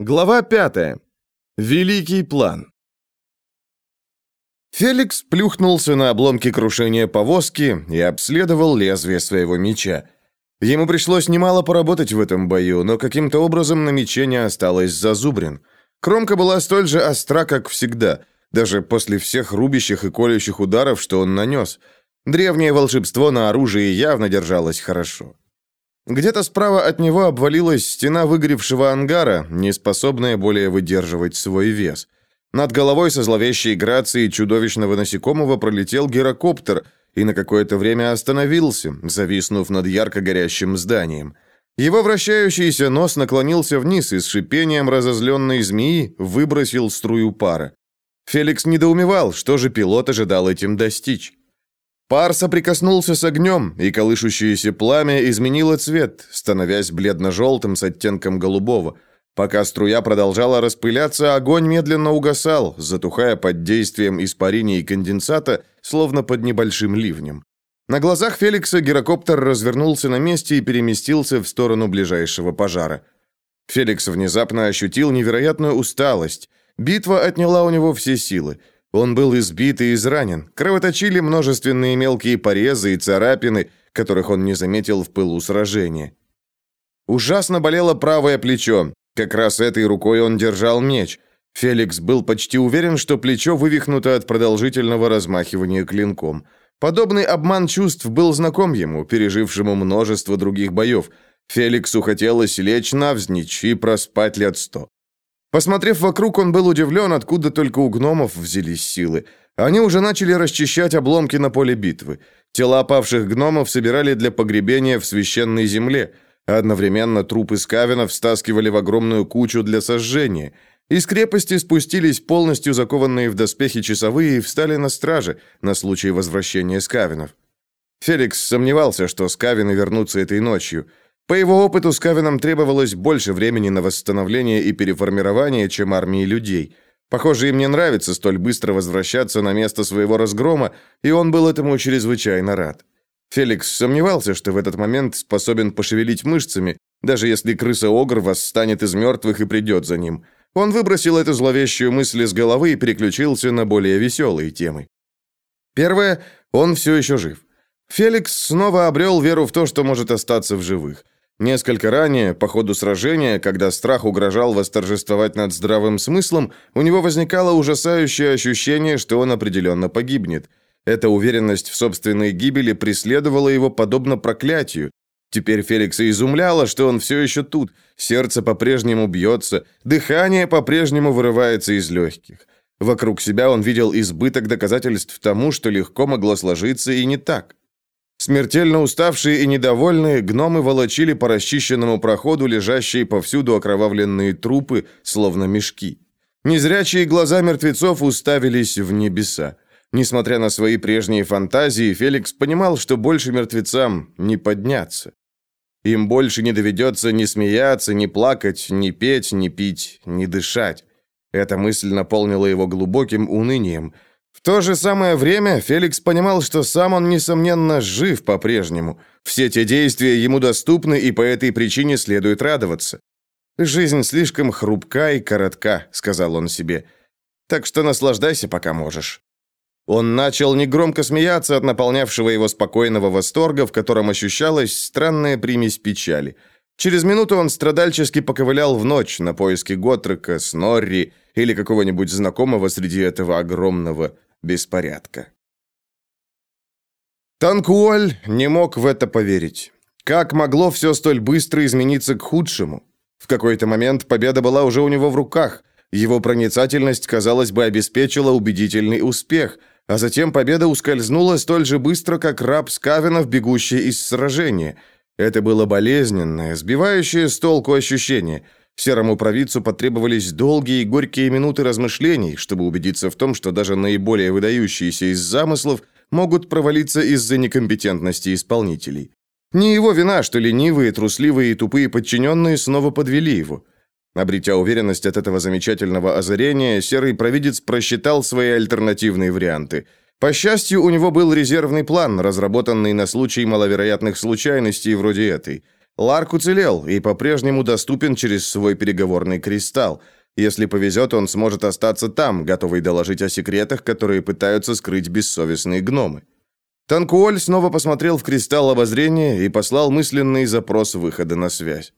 Глава 5. Великий план. Феликс плюхнулся на обломки крушения повозки и обследовал лезвие своего меча. Ему пришлось немало поработать в этом бою, но каким-то образом на мече не осталось зазубрин. Кромка была столь же остра, как всегда, даже после всех рубящих и колющих ударов, что он нанес. Древнее волшебство на оружии явно держалось хорошо. Где-то справа от него обвалилась стена выгоревшего ангара, не способная более выдерживать свой вес. Над головой со зловещей грацией чудовищного насекомого пролетел гирокоптер и на какое-то время остановился, зависнув над ярко горящим зданием. Его вращающийся нос наклонился вниз и с шипением разозленной змеи выбросил струю пара. Феликс недоумевал, что же пилот ожидал этим достичь. Пар соприкоснулся с огнем, и колышущееся пламя изменило цвет, становясь бледно-желтым с оттенком голубого. Пока струя продолжала распыляться, огонь медленно угасал, затухая под действием испарения и конденсата, словно под небольшим ливнем. На глазах Феликса гирокоптер развернулся на месте и переместился в сторону ближайшего пожара. Феликс внезапно ощутил невероятную усталость. Битва отняла у него все силы. Он был избит и изранен. Кровоточили множественные мелкие порезы и царапины, которых он не заметил в пылу сражения. Ужасно болело правое плечо. Как раз этой рукой он держал меч. Феликс был почти уверен, что плечо вывихнуто от продолжительного размахивания клинком. Подобный обман чувств был знаком ему, пережившему множество других боев. Феликсу хотелось лечь навзничь и проспать лет сто. Посмотрев вокруг, он был удивлен, откуда только у гномов взялись силы. Они уже начали расчищать обломки на поле битвы. Тела опавших гномов собирали для погребения в священной земле. Одновременно трупы скавинов стаскивали в огромную кучу для сожжения. Из крепости спустились полностью закованные в доспехи часовые и встали на страже на случай возвращения скавинов. Феликс сомневался, что скавины вернутся этой ночью – по его опыту, Скавинам требовалось больше времени на восстановление и переформирование, чем армии людей. Похоже, им не нравится столь быстро возвращаться на место своего разгрома, и он был этому чрезвычайно рад. Феликс сомневался, что в этот момент способен пошевелить мышцами, даже если крыса-огр восстанет из мертвых и придет за ним. Он выбросил эту зловещую мысль из головы и переключился на более веселые темы. Первое, он все еще жив. Феликс снова обрел веру в то, что может остаться в живых. Несколько ранее, по ходу сражения, когда страх угрожал восторжествовать над здравым смыслом, у него возникало ужасающее ощущение, что он определенно погибнет. Эта уверенность в собственной гибели преследовала его подобно проклятию. Теперь Феликса изумляло, что он все еще тут, сердце по-прежнему бьется, дыхание по-прежнему вырывается из легких. Вокруг себя он видел избыток доказательств тому, что легко могло сложиться и не так. Смертельно уставшие и недовольные, гномы волочили по расчищенному проходу лежащие повсюду окровавленные трупы, словно мешки. Незрячие глаза мертвецов уставились в небеса. Несмотря на свои прежние фантазии, Феликс понимал, что больше мертвецам не подняться. Им больше не доведется ни смеяться, ни плакать, ни петь, ни пить, ни дышать. Эта мысль наполнила его глубоким унынием – то же самое время Феликс понимал, что сам он, несомненно, жив по-прежнему. Все те действия ему доступны, и по этой причине следует радоваться. «Жизнь слишком хрупка и коротка», — сказал он себе. «Так что наслаждайся, пока можешь». Он начал негромко смеяться от наполнявшего его спокойного восторга, в котором ощущалась странная примесь печали. Через минуту он страдальчески поковылял в ночь на поиски Готрека, Снорри или какого-нибудь знакомого среди этого огромного беспорядка. Танкуоль не мог в это поверить. Как могло все столь быстро измениться к худшему? В какой-то момент победа была уже у него в руках. Его проницательность, казалось бы, обеспечила убедительный успех, а затем победа ускользнула столь же быстро, как раб Скавенов, бегущий из сражения. Это было болезненное, сбивающее с толку ощущение – Серому провидцу потребовались долгие и горькие минуты размышлений, чтобы убедиться в том, что даже наиболее выдающиеся из замыслов могут провалиться из-за некомпетентности исполнителей. Не его вина, что ленивые, трусливые и тупые подчиненные снова подвели его. Обретя уверенность от этого замечательного озарения, серый провидец просчитал свои альтернативные варианты. По счастью, у него был резервный план, разработанный на случай маловероятных случайностей вроде этой – Ларк уцелел и по-прежнему доступен через свой переговорный кристалл. Если повезет, он сможет остаться там, готовый доложить о секретах, которые пытаются скрыть бессовестные гномы. Танкуоль снова посмотрел в кристалл обозрения и послал мысленный запрос выхода на связь.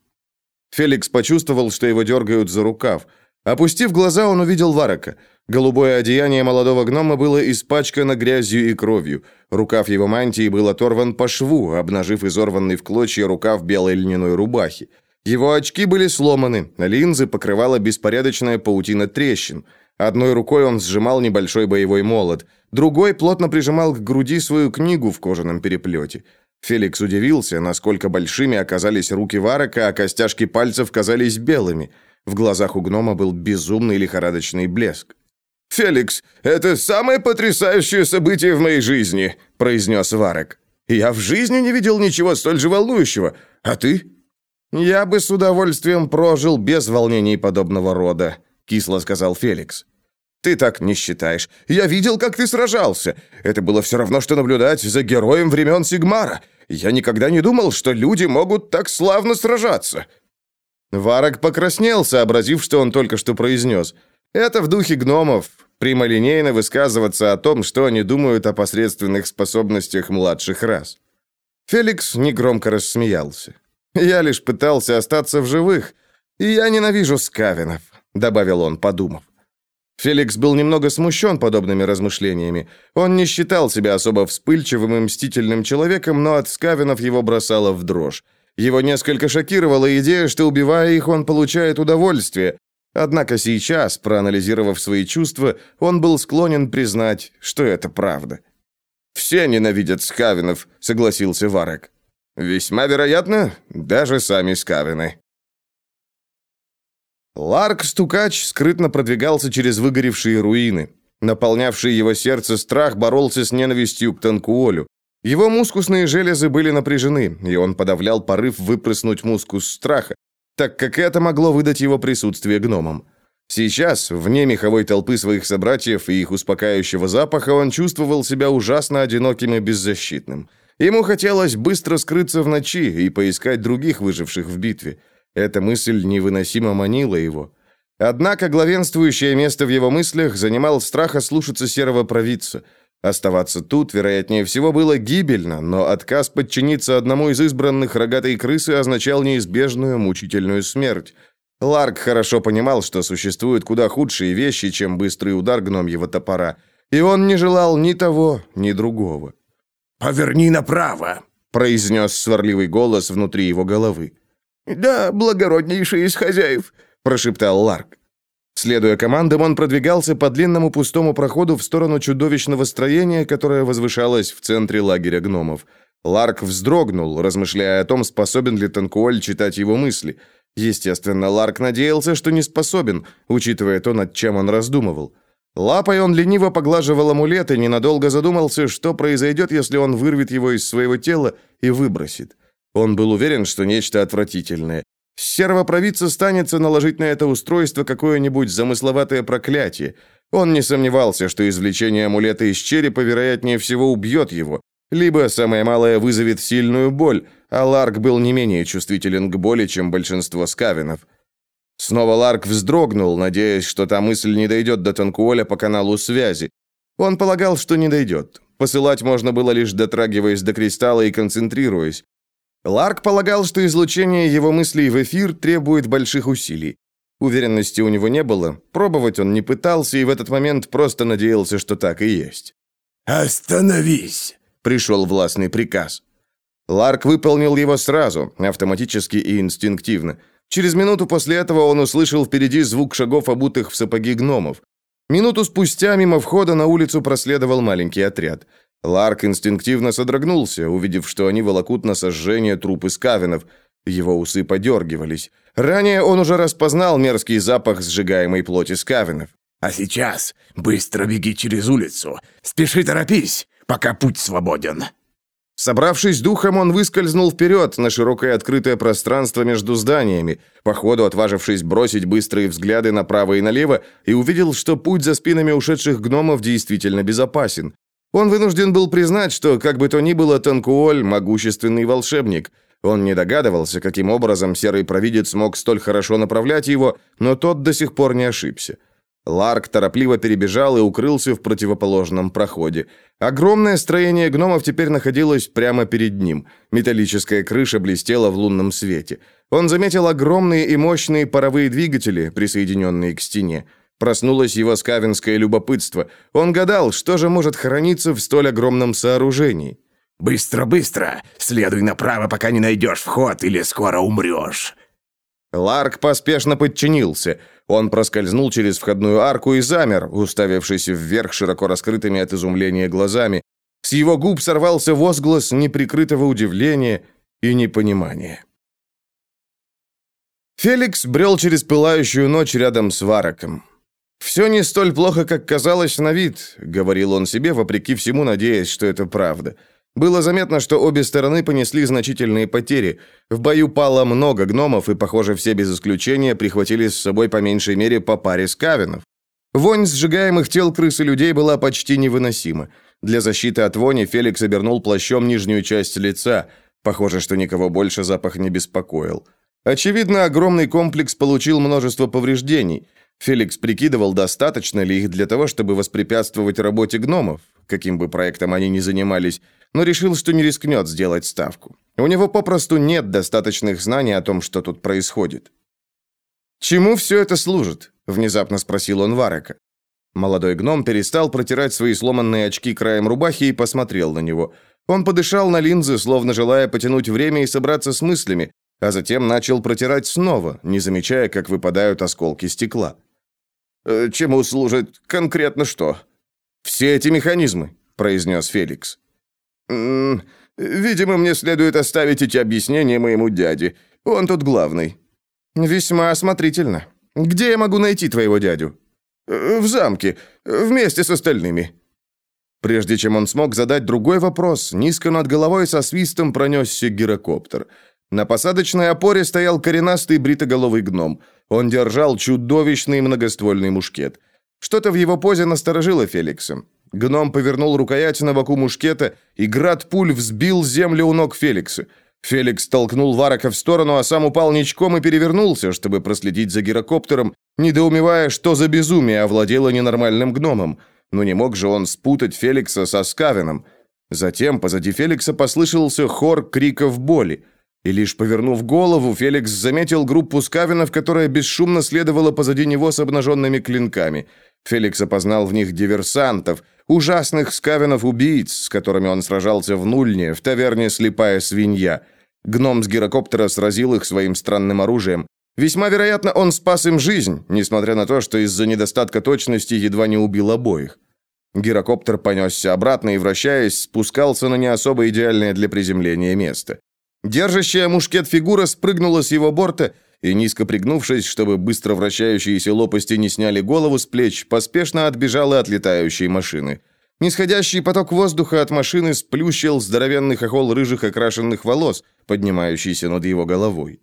Феликс почувствовал, что его дергают за рукав. Опустив глаза, он увидел Варака. Голубое одеяние молодого гнома было испачкано грязью и кровью. Рукав его мантии был оторван по шву, обнажив изорванный в клочья рукав белой льняной рубахи. Его очки были сломаны, линзы покрывала беспорядочная паутина трещин. Одной рукой он сжимал небольшой боевой молот, другой плотно прижимал к груди свою книгу в кожаном переплете. Феликс удивился, насколько большими оказались руки Варака, а костяшки пальцев казались белыми. В глазах у гнома был безумный лихорадочный блеск. «Феликс, это самое потрясающее событие в моей жизни», — произнес Варек. «Я в жизни не видел ничего столь же волнующего. А ты?» «Я бы с удовольствием прожил без волнений подобного рода», — кисло сказал Феликс. «Ты так не считаешь. Я видел, как ты сражался. Это было все равно, что наблюдать за героем времен Сигмара. Я никогда не думал, что люди могут так славно сражаться». Варок покраснел, сообразив, что он только что произнес. «Это в духе гномов, прямолинейно высказываться о том, что они думают о посредственных способностях младших рас». Феликс негромко рассмеялся. «Я лишь пытался остаться в живых, и я ненавижу скавинов», — добавил он, подумав. Феликс был немного смущен подобными размышлениями. Он не считал себя особо вспыльчивым и мстительным человеком, но от скавинов его бросало в дрожь. Его несколько шокировала идея, что, убивая их, он получает удовольствие. Однако сейчас, проанализировав свои чувства, он был склонен признать, что это правда. «Все ненавидят скавинов», — согласился Варек. «Весьма вероятно, даже сами скавины». Ларк-стукач скрытно продвигался через выгоревшие руины. Наполнявший его сердце страх боролся с ненавистью к Танкуолю. Его мускусные железы были напряжены, и он подавлял порыв выпрыснуть мускус страха, так как это могло выдать его присутствие гномам. Сейчас, вне меховой толпы своих собратьев и их успокаивающего запаха, он чувствовал себя ужасно одиноким и беззащитным. Ему хотелось быстро скрыться в ночи и поискать других выживших в битве. Эта мысль невыносимо манила его. Однако главенствующее место в его мыслях занимал страх ослушаться серого провидца. Оставаться тут, вероятнее всего, было гибельно, но отказ подчиниться одному из избранных рогатой крысы означал неизбежную мучительную смерть. Ларк хорошо понимал, что существуют куда худшие вещи, чем быстрый удар гномьего топора, и он не желал ни того, ни другого. «Поверни направо», — произнес сварливый голос внутри его головы. «Да, благороднейший из хозяев», — прошептал Ларк. Следуя командам, он продвигался по длинному пустому проходу в сторону чудовищного строения, которое возвышалось в центре лагеря гномов. Ларк вздрогнул, размышляя о том, способен ли Танкуоль читать его мысли. Естественно, Ларк надеялся, что не способен, учитывая то, над чем он раздумывал. Лапой он лениво поглаживал амулет и ненадолго задумался, что произойдет, если он вырвет его из своего тела и выбросит. Он был уверен, что нечто отвратительное. Сервопровидца станется наложить на это устройство какое-нибудь замысловатое проклятие. Он не сомневался, что извлечение амулета из черепа, вероятнее всего, убьет его. Либо, самое малое, вызовет сильную боль, а Ларк был не менее чувствителен к боли, чем большинство скавинов. Снова Ларк вздрогнул, надеясь, что та мысль не дойдет до Танкуоля по каналу связи. Он полагал, что не дойдет. Посылать можно было лишь дотрагиваясь до кристалла и концентрируясь. Ларк полагал, что излучение его мыслей в эфир требует больших усилий. Уверенности у него не было, пробовать он не пытался и в этот момент просто надеялся, что так и есть. «Остановись!» — пришел властный приказ. Ларк выполнил его сразу, автоматически и инстинктивно. Через минуту после этого он услышал впереди звук шагов, обутых в сапоги гномов. Минуту спустя мимо входа на улицу проследовал маленький отряд. Ларк инстинктивно содрогнулся, увидев, что они волокут на сожжение трупы скавинов. Его усы подергивались. Ранее он уже распознал мерзкий запах сжигаемой плоти скавинов. «А сейчас быстро беги через улицу. Спеши торопись, пока путь свободен». Собравшись духом, он выскользнул вперед на широкое открытое пространство между зданиями, по ходу отважившись бросить быстрые взгляды направо и налево, и увидел, что путь за спинами ушедших гномов действительно безопасен. Он вынужден был признать, что, как бы то ни было, Танкуоль – могущественный волшебник. Он не догадывался, каким образом серый провидец мог столь хорошо направлять его, но тот до сих пор не ошибся. Ларк торопливо перебежал и укрылся в противоположном проходе. Огромное строение гномов теперь находилось прямо перед ним. Металлическая крыша блестела в лунном свете. Он заметил огромные и мощные паровые двигатели, присоединенные к стене. Проснулось его скавинское любопытство. Он гадал, что же может храниться в столь огромном сооружении. «Быстро, быстро! Следуй направо, пока не найдешь вход, или скоро умрешь!» Ларк поспешно подчинился. Он проскользнул через входную арку и замер, уставившись вверх широко раскрытыми от изумления глазами. С его губ сорвался возглас неприкрытого удивления и непонимания. Феликс брел через пылающую ночь рядом с Вараком. «Все не столь плохо, как казалось на вид», — говорил он себе, вопреки всему надеясь, что это правда. Было заметно, что обе стороны понесли значительные потери. В бою пало много гномов, и, похоже, все без исключения прихватили с собой по меньшей мере по паре скавинов. Вонь сжигаемых тел крыс и людей была почти невыносима. Для защиты от вони Феликс обернул плащом нижнюю часть лица. Похоже, что никого больше запах не беспокоил. Очевидно, огромный комплекс получил множество повреждений. Феликс прикидывал, достаточно ли их для того, чтобы воспрепятствовать работе гномов, каким бы проектом они ни занимались, но решил, что не рискнет сделать ставку. У него попросту нет достаточных знаний о том, что тут происходит. «Чему все это служит?» – внезапно спросил он Варека. Молодой гном перестал протирать свои сломанные очки краем рубахи и посмотрел на него. Он подышал на линзы, словно желая потянуть время и собраться с мыслями, а затем начал протирать снова, не замечая, как выпадают осколки стекла. «Э, «Чему служит конкретно что?» «Все эти механизмы», – произнес Феликс. М видимо, мне следует оставить эти объяснения моему дяде. Он тут главный». «Весьма осмотрительно. Где я могу найти твоего дядю?» «В замке, вместе с остальными». Прежде чем он смог задать другой вопрос, низко над головой со свистом пронесся гирокоптер. На посадочной опоре стоял коренастый бритоголовый гном. Он держал чудовищный многоствольный мушкет. Что-то в его позе насторожило Феликса. Гном повернул рукоять на боку мушкета, и град пуль взбил землю у ног Феликса. Феликс толкнул Варака в сторону, а сам упал ничком и перевернулся, чтобы проследить за гирокоптером, недоумевая, что за безумие овладело ненормальным гномом. Но не мог же он спутать Феликса со Скавином. Затем позади Феликса послышался хор криков боли. И лишь повернув голову, Феликс заметил группу скавинов, которая бесшумно следовала позади него с обнаженными клинками. Феликс опознал в них диверсантов, ужасных скавинов-убийц, с которыми он сражался в Нульне, в таверне «Слепая свинья». Гном с гирокоптера сразил их своим странным оружием. Весьма вероятно, он спас им жизнь, несмотря на то, что из-за недостатка точности едва не убил обоих. Гирокоптер понесся обратно и, вращаясь, спускался на не особо идеальное для приземления место. Держащая мушкет фигура спрыгнула с его борта и, низко пригнувшись, чтобы быстро вращающиеся лопасти не сняли голову с плеч, поспешно отбежала от летающей машины. Нисходящий поток воздуха от машины сплющил здоровенный хохол рыжих окрашенных волос, поднимающийся над его головой.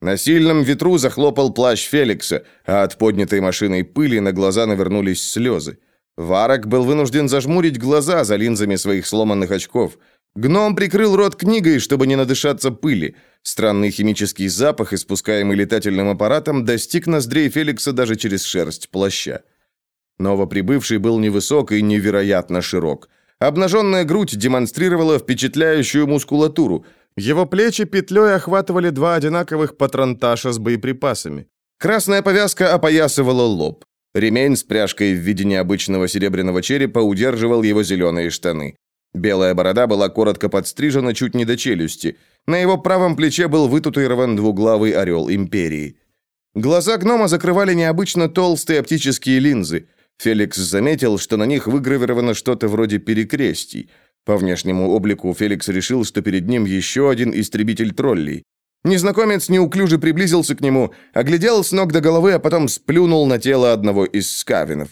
На сильном ветру захлопал плащ Феликса, а от поднятой машиной пыли на глаза навернулись слезы. Варак был вынужден зажмурить глаза за линзами своих сломанных очков – Гном прикрыл рот книгой, чтобы не надышаться пыли. Странный химический запах, испускаемый летательным аппаратом, достиг ноздрей Феликса даже через шерсть плаща. Новоприбывший был невысок и невероятно широк. Обнаженная грудь демонстрировала впечатляющую мускулатуру. Его плечи петлей охватывали два одинаковых патронташа с боеприпасами. Красная повязка опоясывала лоб. Ремень с пряжкой в виде необычного серебряного черепа удерживал его зеленые штаны. Белая борода была коротко подстрижена чуть не до челюсти. На его правом плече был вытатуирован двуглавый орел империи. Глаза гнома закрывали необычно толстые оптические линзы. Феликс заметил, что на них выгравировано что-то вроде перекрестий. По внешнему облику Феликс решил, что перед ним еще один истребитель троллей. Незнакомец неуклюже приблизился к нему, оглядел с ног до головы, а потом сплюнул на тело одного из скавинов.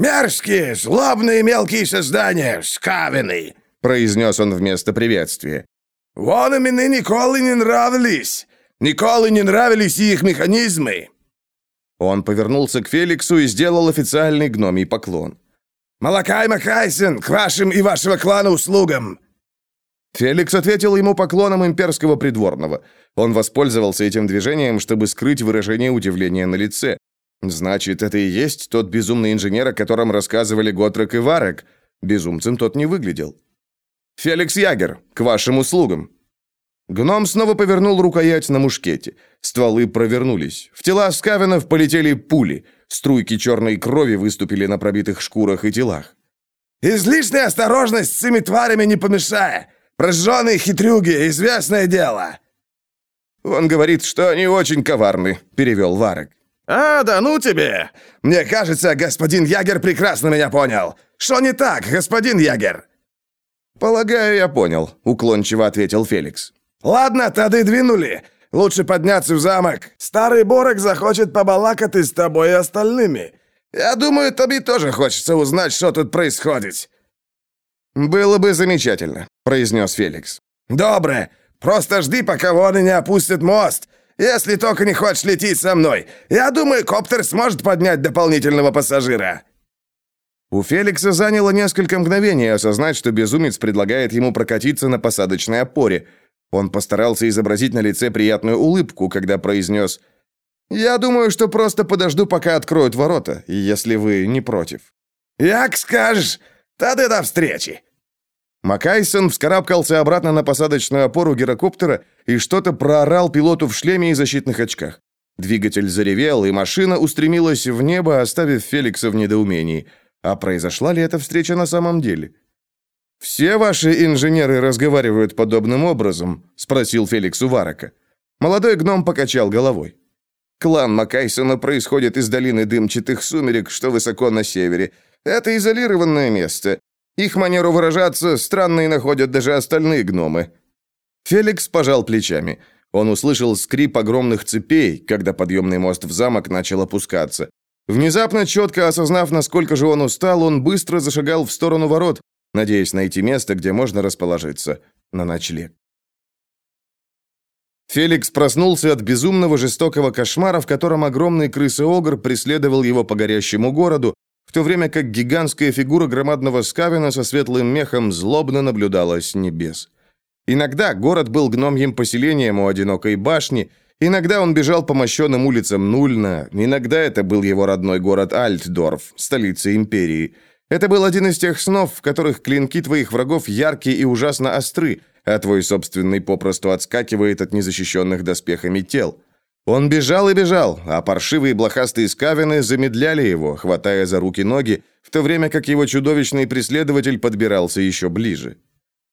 «Мерзкие, злобные мелкие создания, скавины!» произнес он вместо приветствия. «Вон именно Николы не нравились! Николы не нравились и их механизмы!» Он повернулся к Феликсу и сделал официальный гномий поклон. «Малакай Макайсен, к вашим и вашего клана услугам!» Феликс ответил ему поклоном имперского придворного. Он воспользовался этим движением, чтобы скрыть выражение удивления на лице. Значит, это и есть тот безумный инженер, о котором рассказывали Готрек и Варек. Безумцем тот не выглядел. «Феликс Ягер, к вашим услугам!» Гном снова повернул рукоять на мушкете. Стволы провернулись. В тела скавенов полетели пули. Струйки черной крови выступили на пробитых шкурах и телах. «Излишняя осторожность с этими тварями не помешает! Прожженные хитрюги, известное дело!» «Он говорит, что они очень коварны», — перевел Варек. «А, да ну тебе! Мне кажется, господин Ягер прекрасно меня понял. Что не так, господин Ягер?» «Полагаю, я понял», — уклончиво ответил Феликс. «Ладно, тогда двинули. Лучше подняться в замок. Старый Борок захочет побалакать с тобой и остальными. Я думаю, тебе тоже хочется узнать, что тут происходит». «Было бы замечательно», — произнес Феликс. «Добре. Просто жди, пока воны не опустят мост. Если только не хочешь лететь со мной. Я думаю, коптер сможет поднять дополнительного пассажира». У Феликса заняло несколько мгновений осознать, что безумец предлагает ему прокатиться на посадочной опоре. Он постарался изобразить на лице приятную улыбку, когда произнес «Я думаю, что просто подожду, пока откроют ворота, если вы не против». «Як скажешь! Тогда до встречи!» Макайсон вскарабкался обратно на посадочную опору гирокоптера и что-то проорал пилоту в шлеме и защитных очках. Двигатель заревел, и машина устремилась в небо, оставив Феликса в недоумении. А произошла ли эта встреча на самом деле? «Все ваши инженеры разговаривают подобным образом?» – спросил Феликс у Варака. Молодой гном покачал головой. «Клан Макайсона происходит из долины дымчатых сумерек, что высоко на севере. Это изолированное место. Их манеру выражаться странной находят даже остальные гномы. Феликс пожал плечами. Он услышал скрип огромных цепей, когда подъемный мост в замок начал опускаться. Внезапно, четко осознав, насколько же он устал, он быстро зашагал в сторону ворот, надеясь найти место, где можно расположиться на ночлег. Феликс проснулся от безумного жестокого кошмара, в котором огромный крысоогр преследовал его по горящему городу, в то время как гигантская фигура громадного скавина со светлым мехом злобно наблюдала с небес. Иногда город был гномьим поселением у одинокой башни, иногда он бежал по мощенным улицам Нульна, иногда это был его родной город Альтдорф, столица империи. Это был один из тех снов, в которых клинки твоих врагов яркие и ужасно остры, а твой собственный попросту отскакивает от незащищенных доспехами тел. Он бежал и бежал, а паршивые блохастые скавины замедляли его, хватая за руки-ноги, в то время как его чудовищный преследователь подбирался еще ближе.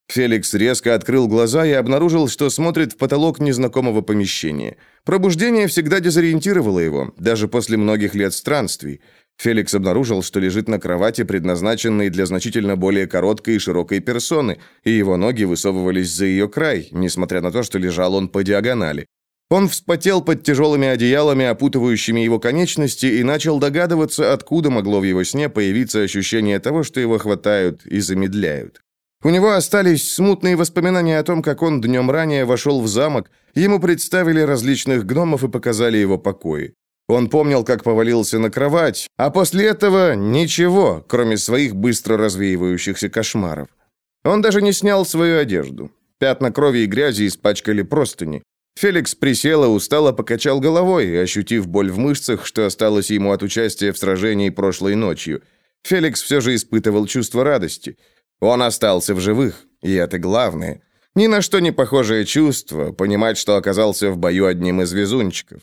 Феликс резко открыл глаза и обнаружил, что смотрит в потолок незнакомого помещения. Пробуждение всегда дезориентировало его, даже после многих лет странствий. Феликс обнаружил, что лежит на кровати, предназначенной для значительно более короткой и широкой персоны, и его ноги высовывались за ее край, несмотря на то, что лежал он по диагонали. Он вспотел под тяжелыми одеялами, опутывающими его конечности, и начал догадываться, откуда могло в его сне появиться ощущение того, что его хватают и замедляют. У него остались смутные воспоминания о том, как он днем ранее вошел в замок, ему представили различных гномов и показали его покои. Он помнил, как повалился на кровать, а после этого ничего, кроме своих быстро развеивающихся кошмаров. Он даже не снял свою одежду. Пятна крови и грязи испачкали простыни. Феликс присел и устало покачал головой, ощутив боль в мышцах, что осталось ему от участия в сражении прошлой ночью. Феликс все же испытывал чувство радости. Он остался в живых, и это главное. Ни на что не похожее чувство, понимать, что оказался в бою одним из везунчиков.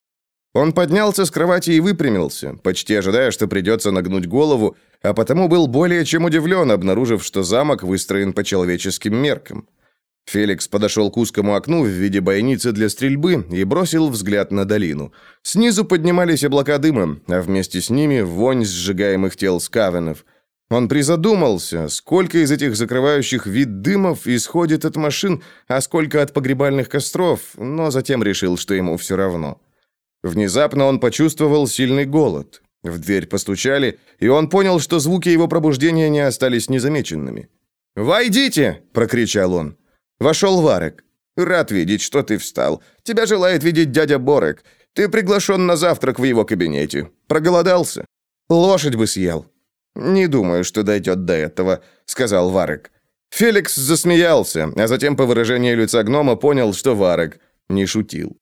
Он поднялся с кровати и выпрямился, почти ожидая, что придется нагнуть голову, а потому был более чем удивлен, обнаружив, что замок выстроен по человеческим меркам. Феликс подошел к узкому окну в виде бойницы для стрельбы и бросил взгляд на долину. Снизу поднимались облака дыма, а вместе с ними вонь сжигаемых тел скавенов. Он призадумался, сколько из этих закрывающих вид дымов исходит от машин, а сколько от погребальных костров, но затем решил, что ему все равно. Внезапно он почувствовал сильный голод. В дверь постучали, и он понял, что звуки его пробуждения не остались незамеченными. «Войдите!» – прокричал он. Вошел Варек. «Рад видеть, что ты встал. Тебя желает видеть дядя Борек. Ты приглашен на завтрак в его кабинете. Проголодался? Лошадь бы съел». «Не думаю, что дойдет до этого», — сказал Варек. Феликс засмеялся, а затем по выражению лица гнома понял, что Варек не шутил.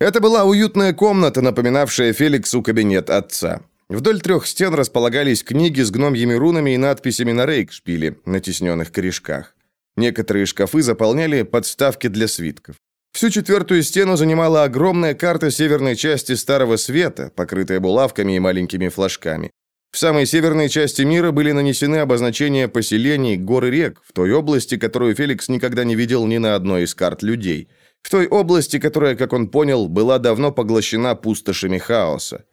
Это была уютная комната, напоминавшая Феликсу кабинет отца. Вдоль трех стен располагались книги с гномьими рунами и надписями на рейкшпиле, на тесненных корешках. Некоторые шкафы заполняли подставки для свитков. Всю четвертую стену занимала огромная карта северной части Старого Света, покрытая булавками и маленькими флажками. В самой северной части мира были нанесены обозначения поселений, гор и рек, в той области, которую Феликс никогда не видел ни на одной из карт людей. В той области, которая, как он понял, была давно поглощена пустошами хаоса.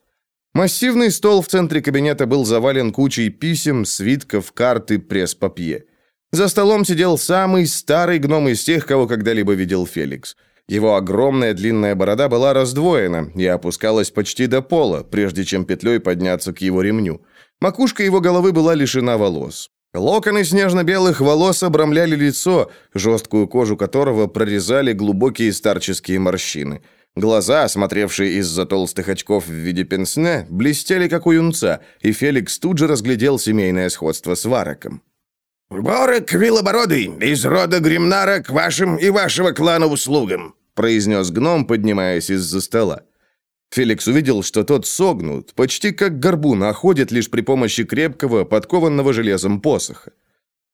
Массивный стол в центре кабинета был завален кучей писем, свитков, карт и пресс-папье. За столом сидел самый старый гном из тех, кого когда-либо видел Феликс. Его огромная длинная борода была раздвоена и опускалась почти до пола, прежде чем петлей подняться к его ремню. Макушка его головы была лишена волос. Локоны снежно-белых волос обрамляли лицо, жесткую кожу которого прорезали глубокие старческие морщины. Глаза, смотревшие из-за толстых очков в виде пенсне, блестели, как у юнца, и Феликс тут же разглядел семейное сходство с Вараком. «Борок Вилобородый, из рода Гримнара к вашим и вашего клана услугам», произнес гном, поднимаясь из-за стола. Феликс увидел, что тот согнут, почти как горбун, а ходит лишь при помощи крепкого, подкованного железом посоха.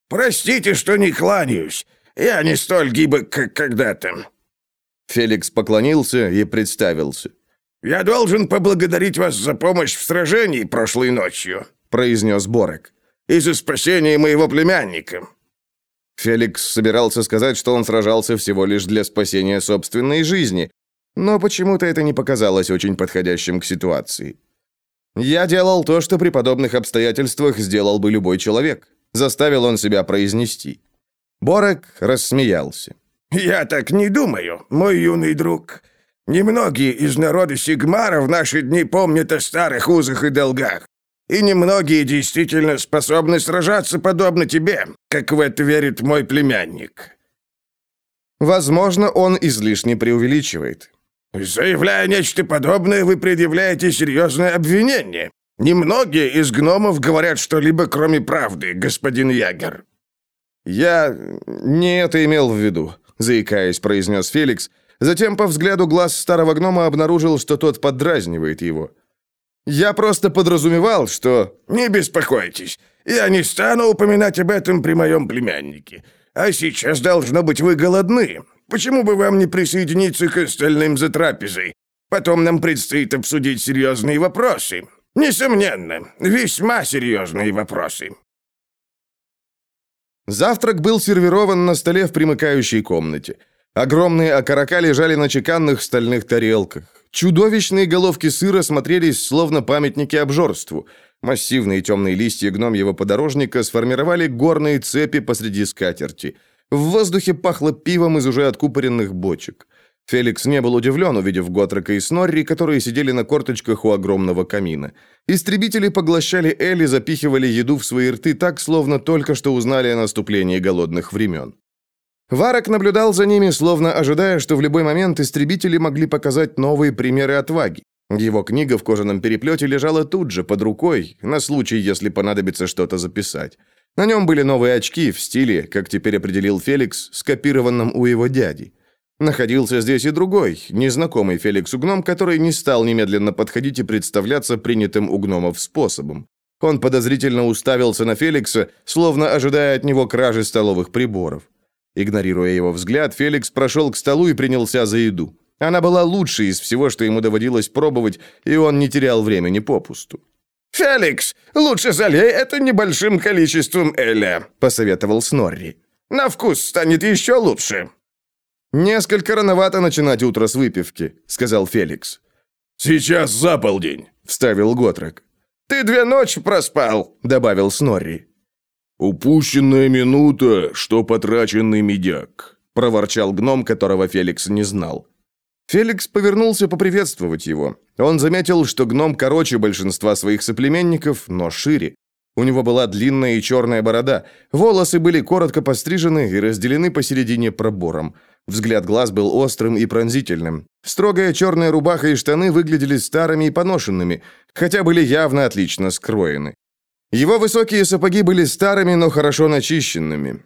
«Простите, что не кланяюсь. Я не столь гибок, как когда-то». Феликс поклонился и представился. «Я должен поблагодарить вас за помощь в сражении прошлой ночью», произнес Борек и за спасение моего племянника». Феликс собирался сказать, что он сражался всего лишь для спасения собственной жизни, но почему-то это не показалось очень подходящим к ситуации. «Я делал то, что при подобных обстоятельствах сделал бы любой человек», заставил он себя произнести. Борек рассмеялся. «Я так не думаю, мой юный друг. Немногие из народа Сигмара в наши дни помнят о старых узах и долгах. И немногие действительно способны сражаться подобно тебе, как в это верит мой племянник». Возможно, он излишне преувеличивает. «Заявляя нечто подобное, вы предъявляете серьезное обвинение. Немногие из гномов говорят что-либо, кроме правды, господин Ягер». «Я не это имел в виду», — заикаясь, произнес Феликс. Затем по взгляду глаз старого гнома обнаружил, что тот поддразнивает его. Я просто подразумевал, что... Не беспокойтесь, я не стану упоминать об этом при моем племяннике. А сейчас, должно быть, вы голодны. Почему бы вам не присоединиться к остальным за трапезой? Потом нам предстоит обсудить серьезные вопросы. Несомненно, весьма серьезные вопросы. Завтрак был сервирован на столе в примыкающей комнате. Огромные окорока лежали на чеканных стальных тарелках. Чудовищные головки сыра смотрелись словно памятники обжорству. Массивные темные листья гномьего подорожника сформировали горные цепи посреди скатерти. В воздухе пахло пивом из уже откупоренных бочек. Феликс не был удивлен, увидев Готрека и Снорри, которые сидели на корточках у огромного камина. Истребители поглощали Элли, запихивали еду в свои рты так, словно только что узнали о наступлении голодных времен. Варок наблюдал за ними, словно ожидая, что в любой момент истребители могли показать новые примеры отваги. Его книга в кожаном переплете лежала тут же, под рукой, на случай, если понадобится что-то записать. На нем были новые очки в стиле, как теперь определил Феликс, скопированном у его дяди. Находился здесь и другой, незнакомый Феликсу гном, который не стал немедленно подходить и представляться принятым у гномов способом. Он подозрительно уставился на Феликса, словно ожидая от него кражи столовых приборов. Игнорируя его взгляд, Феликс прошел к столу и принялся за еду. Она была лучшей из всего, что ему доводилось пробовать, и он не терял времени попусту. «Феликс, лучше залей это небольшим количеством Эля», — посоветовал Снорри. «На вкус станет еще лучше». «Несколько рановато начинать утро с выпивки», — сказал Феликс. «Сейчас за полдень», — вставил Готрек. «Ты две ночи проспал», — добавил Снорри. «Упущенная минута, что потраченный медяк», — проворчал гном, которого Феликс не знал. Феликс повернулся поприветствовать его. Он заметил, что гном короче большинства своих соплеменников, но шире. У него была длинная и черная борода, волосы были коротко пострижены и разделены посередине пробором. Взгляд глаз был острым и пронзительным. Строгая черная рубаха и штаны выглядели старыми и поношенными, хотя были явно отлично скроены. Его высокие сапоги были старыми, но хорошо начищенными.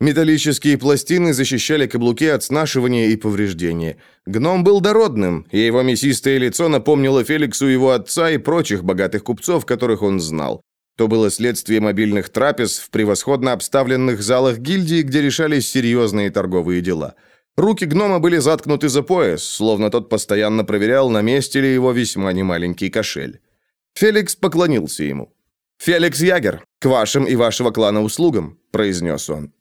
Металлические пластины защищали каблуки от снашивания и повреждения. Гном был дородным, и его мясистое лицо напомнило Феликсу его отца и прочих богатых купцов, которых он знал. То было следствие мобильных трапез в превосходно обставленных залах гильдии, где решались серьезные торговые дела. Руки гнома были заткнуты за пояс, словно тот постоянно проверял, на месте ли его весьма немаленький кошель. Феликс поклонился ему. «Феликс Ягер, к вашим и вашего клана услугам», — произнес он.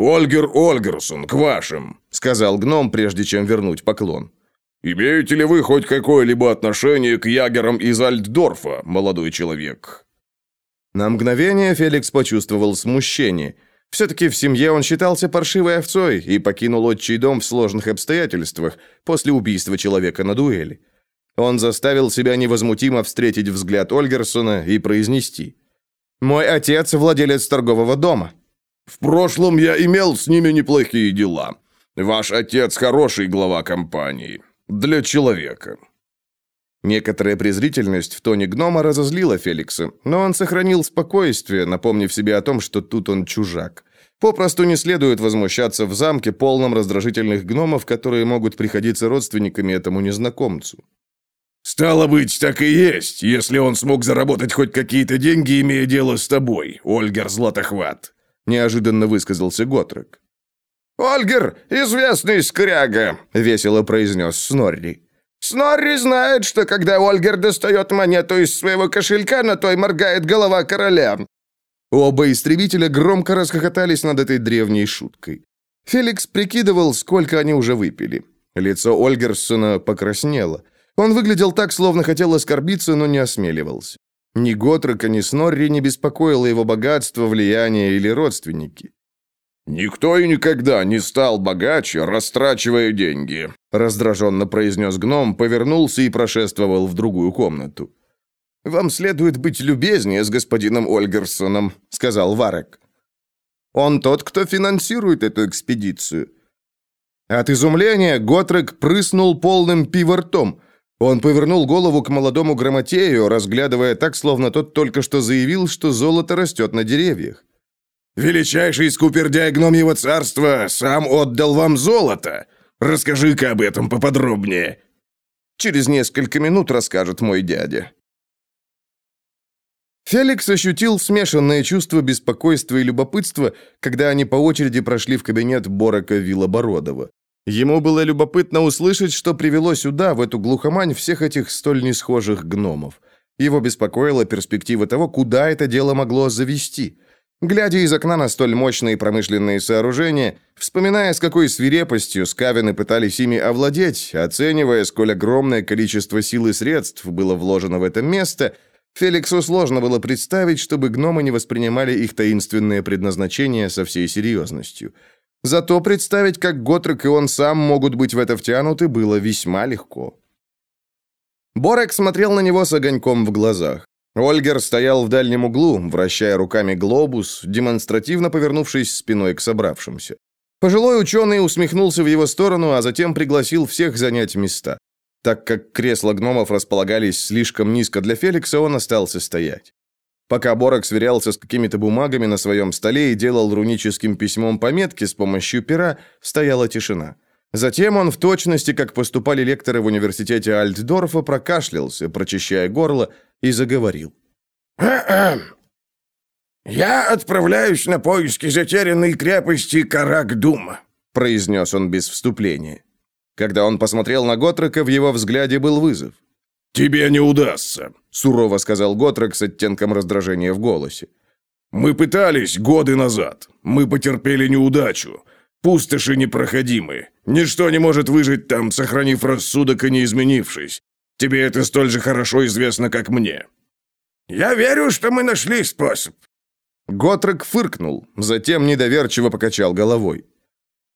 «Ольгер Ольгерсон, к вашим», — сказал гном, прежде чем вернуть поклон. «Имеете ли вы хоть какое-либо отношение к ягерам из Альтдорфа, молодой человек?» На мгновение Феликс почувствовал смущение. Все-таки в семье он считался паршивой овцой и покинул отчий дом в сложных обстоятельствах после убийства человека на дуэли. Он заставил себя невозмутимо встретить взгляд Ольгерсона и произнести. «Мой отец – владелец торгового дома». «В прошлом я имел с ними неплохие дела. Ваш отец хороший глава компании. Для человека». Некоторая презрительность в тоне гнома разозлила Феликса, но он сохранил спокойствие, напомнив себе о том, что тут он чужак. Попросту не следует возмущаться в замке, полном раздражительных гномов, которые могут приходиться родственниками этому незнакомцу. «Стало быть, так и есть, если он смог заработать хоть какие-то деньги, имея дело с тобой, Ольгер Златохват», — неожиданно высказался Готрек. «Ольгер, известный скряга», — весело произнес Снорри. «Снорри знает, что когда Ольгер достает монету из своего кошелька, на той моргает голова короля». Оба истребителя громко расхохотались над этой древней шуткой. Феликс прикидывал, сколько они уже выпили. Лицо Ольгерсона покраснело. Он выглядел так, словно хотел оскорбиться, но не осмеливался. Ни Готрека, ни Снорри не беспокоило его богатство, влияние или родственники. «Никто и никогда не стал богаче, растрачивая деньги», раздраженно произнес гном, повернулся и прошествовал в другую комнату. «Вам следует быть любезнее с господином Ольгерсоном», сказал Варек. «Он тот, кто финансирует эту экспедицию». От изумления Готрек прыснул полным пивортом. Он повернул голову к молодому грамотею, разглядывая так, словно тот только что заявил, что золото растет на деревьях. Величайший скупердяй гномьего царства сам отдал вам золото. Расскажи-ка об этом поподробнее». «Через несколько минут расскажет мой дядя». Феликс ощутил смешанное чувство беспокойства и любопытства, когда они по очереди прошли в кабинет Борока Вилобородова. Ему было любопытно услышать, что привело сюда, в эту глухомань, всех этих столь несхожих гномов. Его беспокоила перспектива того, куда это дело могло завести – Глядя из окна на столь мощные промышленные сооружения, вспоминая, с какой свирепостью скавины пытались ими овладеть, оценивая, сколь огромное количество сил и средств было вложено в это место, Феликсу сложно было представить, чтобы гномы не воспринимали их таинственное предназначение со всей серьезностью. Зато представить, как Готрек и он сам могут быть в это втянуты, было весьма легко. Борек смотрел на него с огоньком в глазах. Ольгер стоял в дальнем углу, вращая руками глобус, демонстративно повернувшись спиной к собравшимся. Пожилой ученый усмехнулся в его сторону, а затем пригласил всех занять места. Так как кресла гномов располагались слишком низко для Феликса, он остался стоять. Пока Борок сверялся с какими-то бумагами на своем столе и делал руническим письмом пометки с помощью пера, стояла тишина. Затем он в точности, как поступали лекторы в университете Альтдорфа, прокашлялся, прочищая горло, и заговорил. «Я отправляюсь на поиски затерянной крепости Карак-Дума», произнес он без вступления. Когда он посмотрел на Готрека, в его взгляде был вызов. «Тебе не удастся», — сурово сказал Готрек с оттенком раздражения в голосе. «Мы пытались годы назад. Мы потерпели неудачу. Пустоши непроходимы. Ничто не может выжить там, сохранив рассудок и не изменившись. Тебе это столь же хорошо известно, как мне». «Я верю, что мы нашли способ». Готрек фыркнул, затем недоверчиво покачал головой.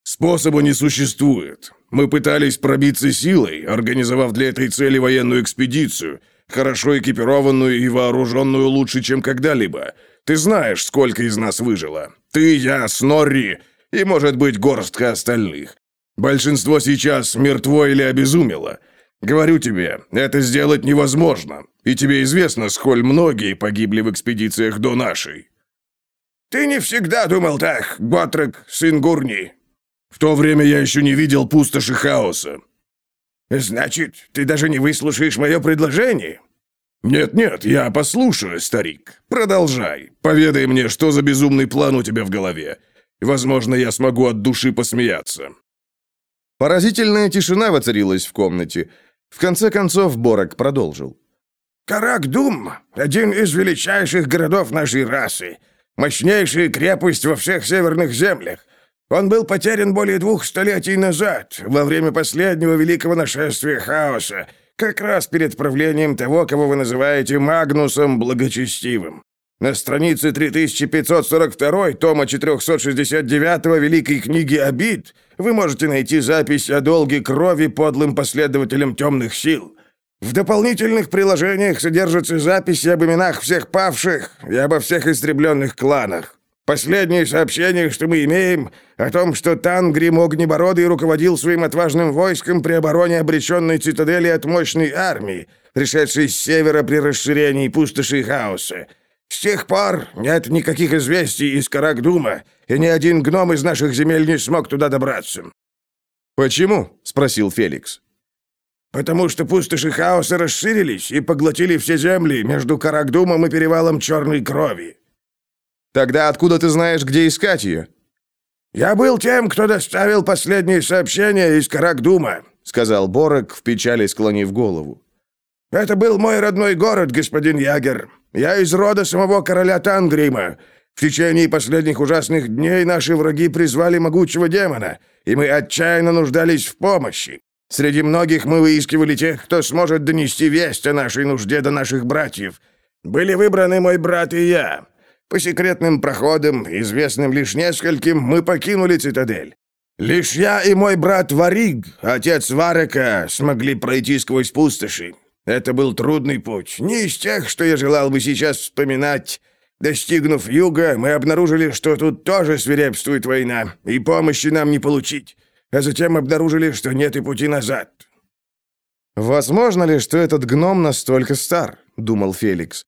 «Способа не существует. Мы пытались пробиться силой, организовав для этой цели военную экспедицию, хорошо экипированную и вооруженную лучше, чем когда-либо. Ты знаешь, сколько из нас выжило. Ты, я, Снорри и, может быть, горстка остальных. Большинство сейчас мертво или обезумело. Говорю тебе, это сделать невозможно. И тебе известно, сколь многие погибли в экспедициях до нашей». «Ты не всегда думал так, Готрек, сын Гурни». «В то время я еще не видел пустоши хаоса». «Значит, ты даже не выслушаешь мое предложение?» «Нет-нет, я послушаю, старик. Продолжай. Поведай мне, что за безумный план у тебя в голове. Возможно, я смогу от души посмеяться». Поразительная тишина воцарилась в комнате. В конце концов Борок продолжил. «Карак-Дум — один из величайших городов нашей расы. Мощнейшая крепость во всех северных землях. Он был потерян более двух столетий назад, во время последнего великого нашествия хаоса, как раз перед правлением того, кого вы называете Магнусом Благочестивым. На странице 3542 тома 469 Великой книги «Обид» вы можете найти запись о долге крови подлым последователям темных сил. В дополнительных приложениях содержатся записи об именах всех павших и обо всех истребленных кланах. Последнее сообщение, что мы имеем, о том, что Тангрим Огнебородый руководил своим отважным войском при обороне обреченной цитадели от мощной армии, пришедшей с севера при расширении пустоши и хаоса. С тех пор нет никаких известий из Каракдума, и ни один гном из наших земель не смог туда добраться». «Почему?» — спросил Феликс. «Потому что пустоши хаоса расширились и поглотили все земли между Каракдумом и перевалом Черной Крови». «Тогда откуда ты знаешь, где искать ее?» «Я был тем, кто доставил последние сообщения из Каракдума», — сказал Борок, в печали склонив голову. «Это был мой родной город, господин Ягер. Я из рода самого короля Тангрима. В течение последних ужасных дней наши враги призвали могучего демона, и мы отчаянно нуждались в помощи. Среди многих мы выискивали тех, кто сможет донести весть о нашей нужде до наших братьев. Были выбраны мой брат и я. По секретным проходам, известным лишь нескольким, мы покинули цитадель. Лишь я и мой брат Вариг, отец Варека, смогли пройти сквозь пустоши. Это был трудный путь, не из тех, что я желал бы сейчас вспоминать. Достигнув юга, мы обнаружили, что тут тоже свирепствует война, и помощи нам не получить. А затем обнаружили, что нет и пути назад. «Возможно ли, что этот гном настолько стар?» — думал Феликс.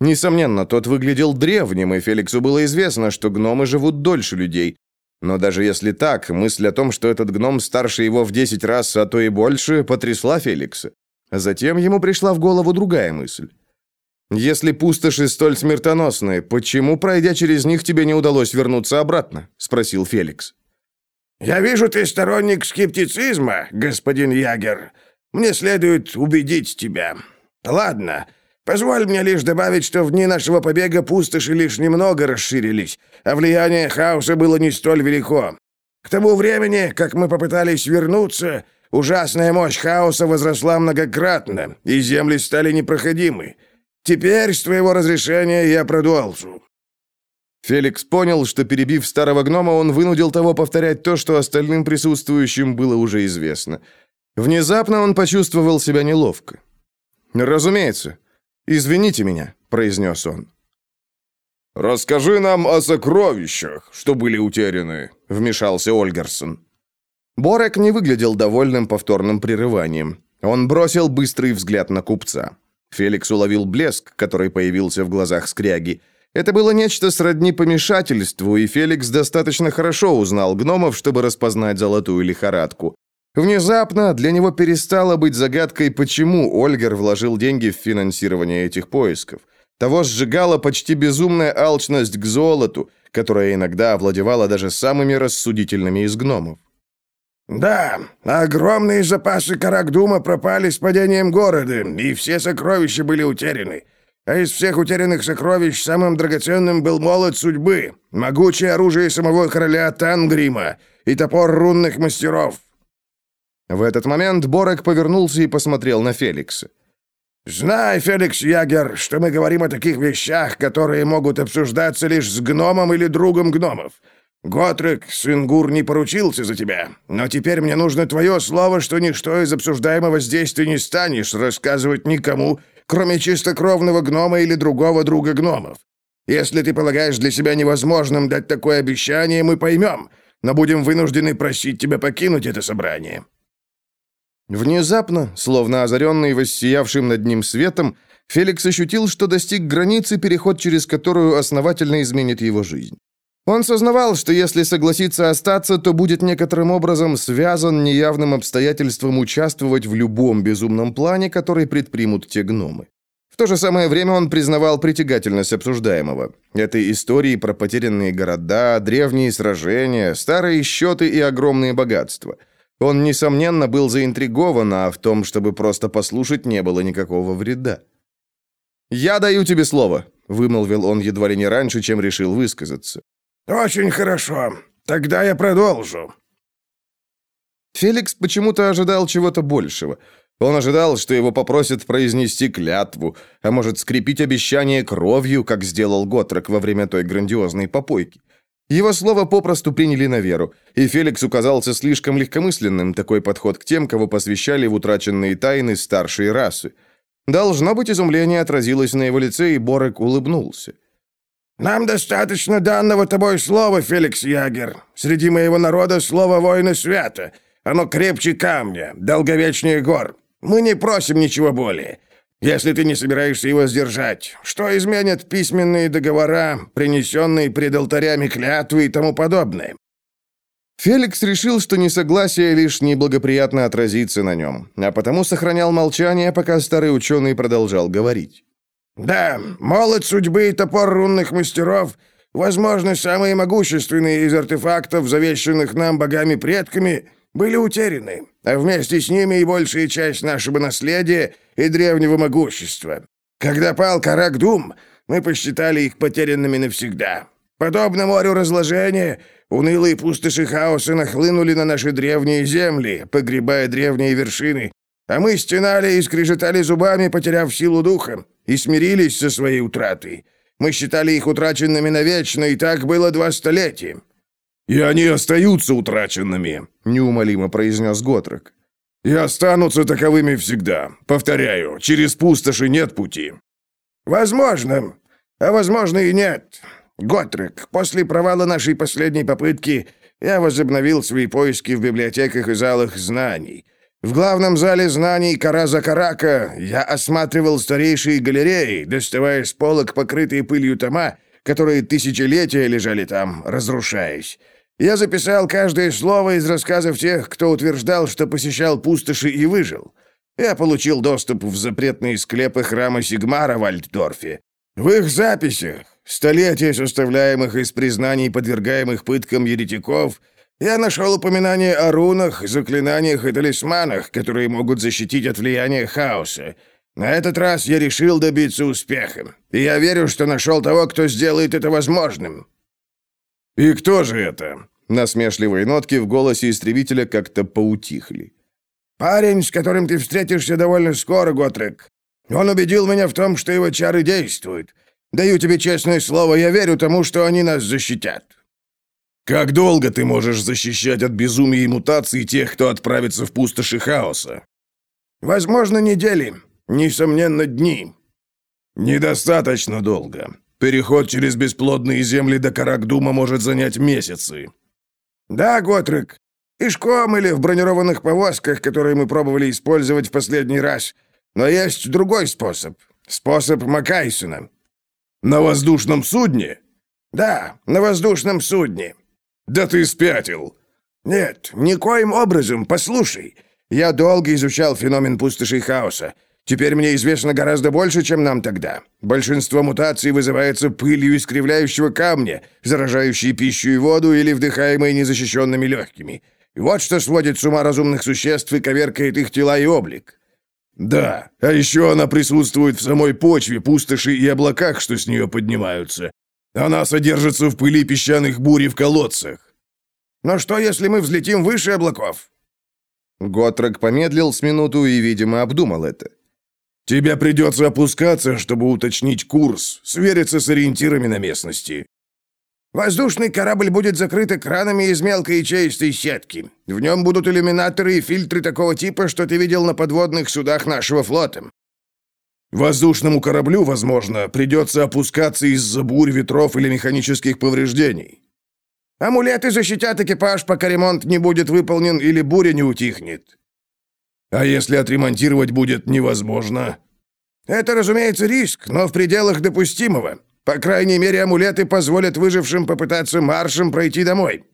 Несомненно, тот выглядел древним, и Феликсу было известно, что гномы живут дольше людей. Но даже если так, мысль о том, что этот гном старше его в 10 раз, а то и больше, потрясла Феликса. Затем ему пришла в голову другая мысль. «Если пустоши столь смертоносны, почему, пройдя через них, тебе не удалось вернуться обратно?» — спросил Феликс. «Я вижу, ты сторонник скептицизма, господин Ягер. Мне следует убедить тебя. Ладно, позволь мне лишь добавить, что в дни нашего побега пустоши лишь немного расширились, а влияние хаоса было не столь велико. К тому времени, как мы попытались вернуться, ужасная мощь хаоса возросла многократно, и земли стали непроходимы. Теперь, с твоего разрешения, я продолжу». Феликс понял, что, перебив старого гнома, он вынудил того повторять то, что остальным присутствующим было уже известно. Внезапно он почувствовал себя неловко. «Разумеется. Извините меня», — произнес он. «Расскажи нам о сокровищах, что были утеряны», — вмешался Ольгерсон. Борек не выглядел довольным повторным прерыванием. Он бросил быстрый взгляд на купца. Феликс уловил блеск, который появился в глазах скряги. Это было нечто сродни помешательству, и Феликс достаточно хорошо узнал гномов, чтобы распознать золотую лихорадку. Внезапно для него перестало быть загадкой, почему Ольгер вложил деньги в финансирование этих поисков. Того сжигала почти безумная алчность к золоту, которая иногда овладевала даже самыми рассудительными из гномов. «Да, огромные запасы Каракдума пропали с падением города, и все сокровища были утеряны. А из всех утерянных сокровищ самым драгоценным был молот судьбы, могучее оружие самого короля Тангрима и топор рунных мастеров». В этот момент Борок повернулся и посмотрел на Феликса. «Знай, Феликс Ягер, что мы говорим о таких вещах, которые могут обсуждаться лишь с гномом или другом гномов. Готрек, сын Гур, не поручился за тебя, но теперь мне нужно твое слово, что ничто из обсуждаемого здесь ты не станешь рассказывать никому, кроме чистокровного гнома или другого друга гномов. Если ты полагаешь для себя невозможным дать такое обещание, мы поймем, но будем вынуждены просить тебя покинуть это собрание». Внезапно, словно озаренный воссиявшим над ним светом, Феликс ощутил, что достиг границы, переход через которую основательно изменит его жизнь. Он сознавал, что если согласится остаться, то будет некоторым образом связан неявным обстоятельством участвовать в любом безумном плане, который предпримут те гномы. В то же самое время он признавал притягательность обсуждаемого. Этой истории про потерянные города, древние сражения, старые счеты и огромные богатства. Он, несомненно, был заинтригован, а в том, чтобы просто послушать, не было никакого вреда. «Я даю тебе слово», — вымолвил он едва ли не раньше, чем решил высказаться. «Очень хорошо. Тогда я продолжу». Феликс почему-то ожидал чего-то большего. Он ожидал, что его попросят произнести клятву, а может, скрепить обещание кровью, как сделал Готрек во время той грандиозной попойки. Его слово попросту приняли на веру, и Феликс указался слишком легкомысленным такой подход к тем, кого посвящали в утраченные тайны старшей расы. Должно быть, изумление отразилось на его лице, и Борек улыбнулся. «Нам достаточно данного тобой слова, Феликс Ягер. Среди моего народа слово воина свято. Оно крепче камня, долговечнее гор. Мы не просим ничего более. Если ты не собираешься его сдержать, что изменят письменные договора, принесенные пред алтарями клятвы и тому подобное? Феликс решил, что несогласие лишь неблагоприятно отразится на нем, а потому сохранял молчание, пока старый ученый продолжал говорить. «Да, молот судьбы и топор рунных мастеров, возможно, самые могущественные из артефактов, завещанных нам богами-предками, были утеряны, а вместе с ними и большая часть нашего наследия и древнего могущества. Когда пал Каракдум, мы посчитали их потерянными навсегда. Подобно морю разложения, унылые пустоши хаоса нахлынули на наши древние земли, погребая древние вершины, а мы стенали и скрежетали зубами, потеряв силу духа, и смирились со своей утратой. Мы считали их утраченными навечно, и так было два столетия». «И они остаются утраченными», — неумолимо произнес Готрек. «И останутся таковыми всегда. Повторяю, через пустоши нет пути». «Возможно, а возможно и нет. Готрек, после провала нашей последней попытки я возобновил свои поиски в библиотеках и залах знаний. В главном зале знаний Караза-Карака я осматривал старейшие галереи, доставая с полок покрытые пылью тома, которые тысячелетия лежали там, разрушаясь. Я записал каждое слово из рассказов тех, кто утверждал, что посещал пустоши и выжил. Я получил доступ в запретные склепы храма Сигмара в Альтдорфе. В их записях столетия составляемых из признаний подвергаемых пыткам еретиков, я нашел упоминания о рунах, заклинаниях и талисманах, которые могут защитить от влияния хаоса. На этот раз я решил добиться успеха. И я верю, что нашел того, кто сделает это возможным». «И кто же это?» Насмешливые нотки в голосе истребителя как-то поутихли. «Парень, с которым ты встретишься довольно скоро, Готрек. Он убедил меня в том, что его чары действуют. Даю тебе честное слово, я верю тому, что они нас защитят». «Как долго ты можешь защищать от безумия и мутаций тех, кто отправится в пустоши хаоса?» «Возможно, недели. Несомненно, дни». «Недостаточно долго. Переход через бесплодные земли до Каракдума может занять месяцы». «Да, Готрек. Пешком или в бронированных повозках, которые мы пробовали использовать в последний раз. Но есть другой способ. Способ Макайсона. «На воздушном судне?» «Да, на воздушном судне». «Да ты спятил!» «Нет, никоим образом, послушай. Я долго изучал феномен пустоши хаоса. Теперь мне известно гораздо больше, чем нам тогда. Большинство мутаций вызывается пылью искривляющего камня, заражающей пищу и воду или вдыхаемой незащищенными легкими. Вот что сводит с ума разумных существ и коверкает их тела и облик. Да, а еще она присутствует в самой почве, пустоши и облаках, что с нее поднимаются. Она содержится в пыли песчаных бурь в колодцах. Но что, если мы взлетим выше облаков? Готрек помедлил с минуту и, видимо, обдумал это. Тебе придется опускаться, чтобы уточнить курс, свериться с ориентирами на местности. Воздушный корабль будет закрыт экранами из мелкой ячеистой сетки. В нем будут иллюминаторы и фильтры такого типа, что ты видел на подводных судах нашего флота. Воздушному кораблю, возможно, придется опускаться из-за бурь, ветров или механических повреждений. Амулеты защитят экипаж, пока ремонт не будет выполнен или буря не утихнет. А если отремонтировать будет невозможно? Это, разумеется, риск, но в пределах допустимого. По крайней мере, амулеты позволят выжившим попытаться маршем пройти домой.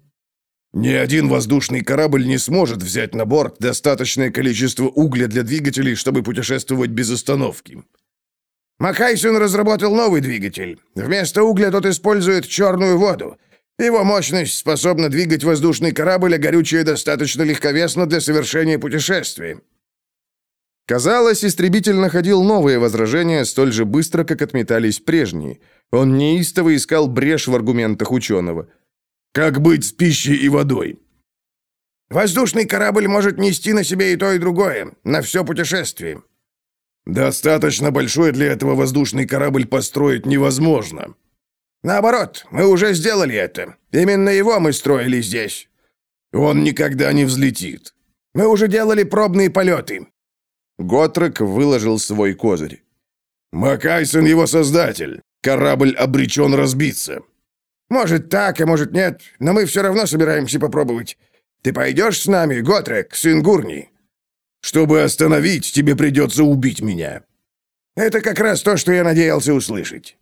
Ни один воздушный корабль не сможет взять на борт достаточное количество угля для двигателей, чтобы путешествовать без остановки. Макайсон разработал новый двигатель. Вместо угля тот использует черную воду. Его мощность способна двигать воздушный корабль, а горючее достаточно легковесно для совершения путешествий. Казалось, истребитель находил новые возражения столь же быстро, как отметались прежние. Он неистово искал брешь в аргументах ученого. «Как быть с пищей и водой?» «Воздушный корабль может нести на себе и то, и другое, на все путешествие». «Достаточно большой для этого воздушный корабль построить невозможно». «Наоборот, мы уже сделали это. Именно его мы строили здесь». «Он никогда не взлетит». «Мы уже делали пробные полеты. Готрек выложил свой козырь. «Макайсон его создатель. Корабль обречен разбиться». «Может так, а может нет, но мы все равно собираемся попробовать. Ты пойдешь с нами, Готрек, сын Гурни?» «Чтобы остановить, тебе придется убить меня». «Это как раз то, что я надеялся услышать».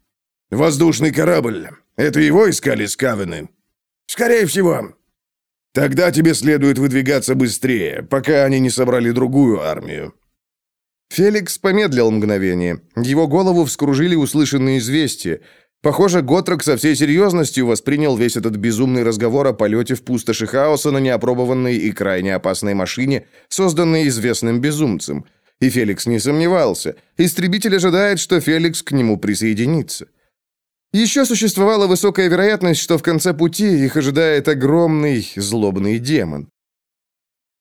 «Воздушный корабль. Это его искали скавены?» «Скорее всего». «Тогда тебе следует выдвигаться быстрее, пока они не собрали другую армию». Феликс помедлил мгновение. Его голову вскружили услышанные известия. Похоже, Готрок со всей серьезностью воспринял весь этот безумный разговор о полете в пустоши хаоса на неопробованной и крайне опасной машине, созданной известным безумцем. И Феликс не сомневался. Истребитель ожидает, что Феликс к нему присоединится. Еще существовала высокая вероятность, что в конце пути их ожидает огромный злобный демон.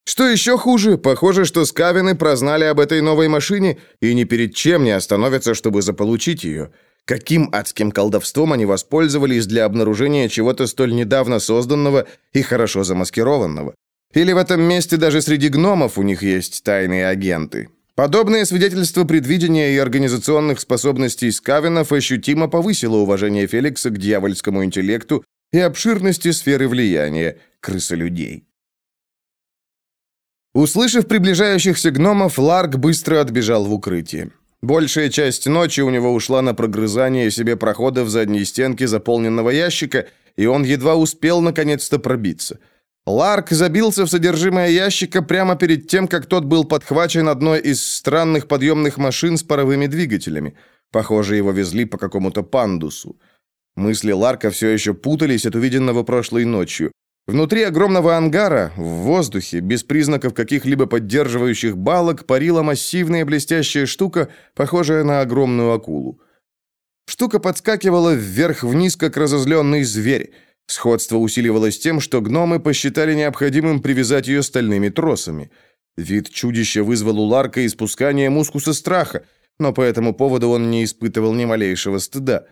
Что еще хуже, похоже, что скавины прознали об этой новой машине и ни перед чем не остановятся, чтобы заполучить ее. Каким адским колдовством они воспользовались для обнаружения чего-то столь недавно созданного и хорошо замаскированного? Или в этом месте даже среди гномов у них есть тайные агенты? Подобное свидетельство предвидения и организационных способностей скавинов ощутимо повысило уважение Феликса к дьявольскому интеллекту и обширности сферы влияния крысолюдей. Услышав приближающихся гномов, Ларк быстро отбежал в укрытие. Большая часть ночи у него ушла на прогрызание себе прохода в задней стенке заполненного ящика, и он едва успел наконец-то пробиться. Ларк забился в содержимое ящика прямо перед тем, как тот был подхвачен одной из странных подъемных машин с паровыми двигателями. Похоже, его везли по какому-то пандусу. Мысли Ларка все еще путались от увиденного прошлой ночью. Внутри огромного ангара, в воздухе, без признаков каких-либо поддерживающих балок, парила массивная блестящая штука, похожая на огромную акулу. Штука подскакивала вверх-вниз, как разозленный зверь. Сходство усиливалось тем, что гномы посчитали необходимым привязать ее стальными тросами. Вид чудища вызвал у Ларка испускание мускуса страха, но по этому поводу он не испытывал ни малейшего стыда.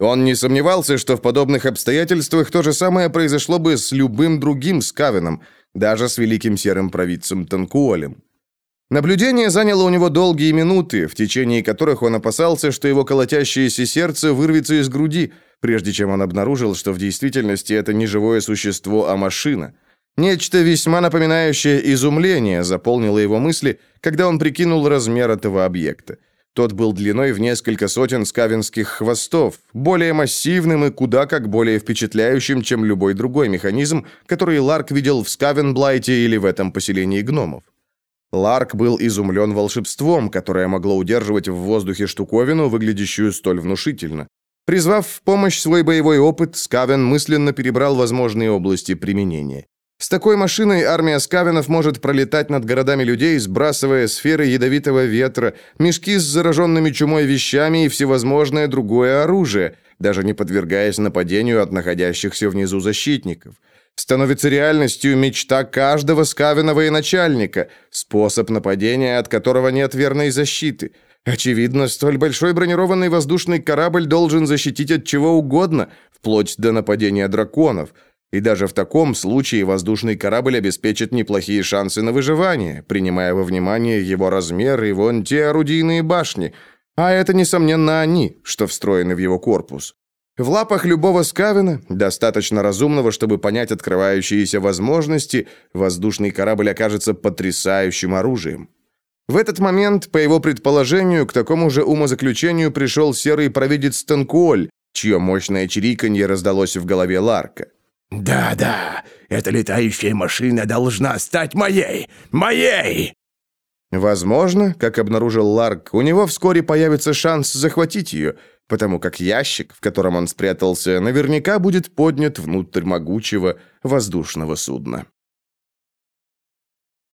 Он не сомневался, что в подобных обстоятельствах то же самое произошло бы с любым другим скавеном, даже с великим серым провидцем Танкуолем. Наблюдение заняло у него долгие минуты, в течение которых он опасался, что его колотящееся сердце вырвется из груди, прежде чем он обнаружил, что в действительности это не живое существо, а машина. Нечто весьма напоминающее изумление заполнило его мысли, когда он прикинул размер этого объекта. Тот был длиной в несколько сотен скавинских хвостов, более массивным и куда как более впечатляющим, чем любой другой механизм, который Ларк видел в Скавенблайте или в этом поселении гномов. Ларк был изумлен волшебством, которое могло удерживать в воздухе штуковину, выглядящую столь внушительно. Призвав в помощь свой боевой опыт, Скавен мысленно перебрал возможные области применения. С такой машиной армия скавенов может пролетать над городами людей, сбрасывая сферы ядовитого ветра, мешки с зараженными чумой вещами и всевозможное другое оружие, даже не подвергаясь нападению от находящихся внизу защитников. Становится реальностью мечта каждого скавиного и начальника, способ нападения, от которого нет верной защиты. Очевидно, столь большой бронированный воздушный корабль должен защитить от чего угодно, вплоть до нападения драконов – и даже в таком случае воздушный корабль обеспечит неплохие шансы на выживание, принимая во внимание его размер и вон те орудийные башни. А это, несомненно, они, что встроены в его корпус. В лапах любого скавина, достаточно разумного, чтобы понять открывающиеся возможности, воздушный корабль окажется потрясающим оружием. В этот момент, по его предположению, к такому же умозаключению пришел серый провидец Танкуоль, чье мощное чириканье раздалось в голове Ларка. «Да-да, эта летающая машина должна стать моей! Моей!» Возможно, как обнаружил Ларк, у него вскоре появится шанс захватить ее, потому как ящик, в котором он спрятался, наверняка будет поднят внутрь могучего воздушного судна.